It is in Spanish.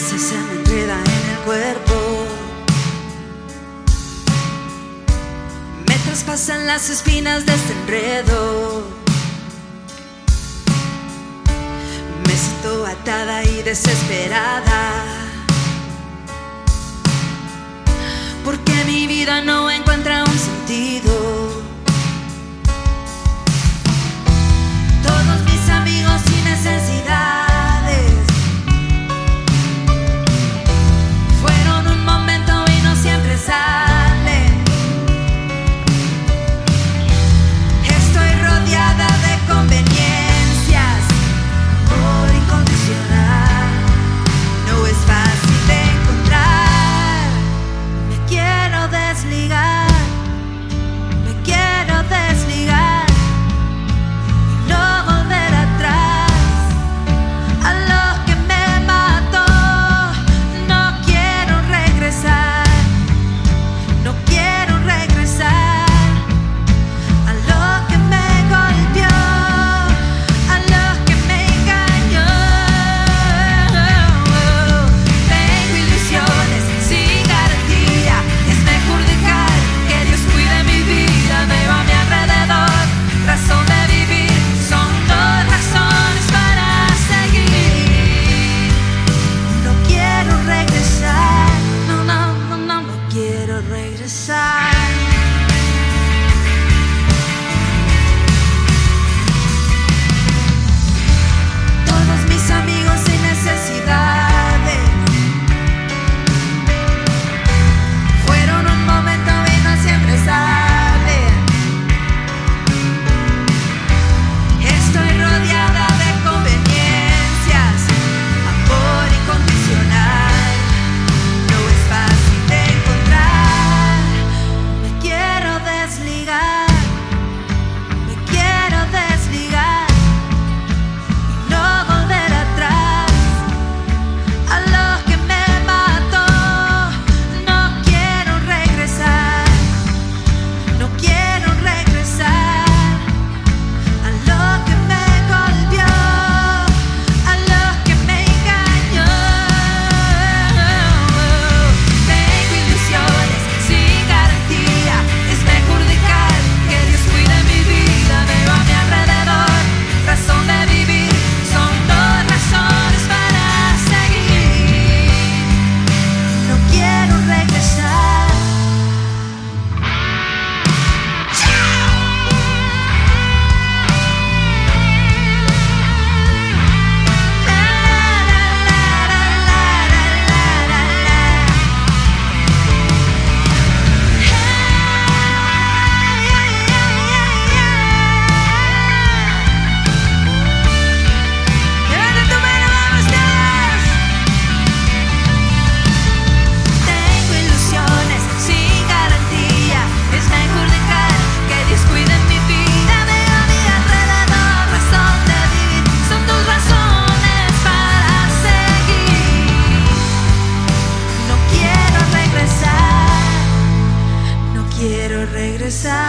se me enreda en el cuerpo. Me traspasan las espinas de este enredo. Me siento atada y desesperada. laid aside.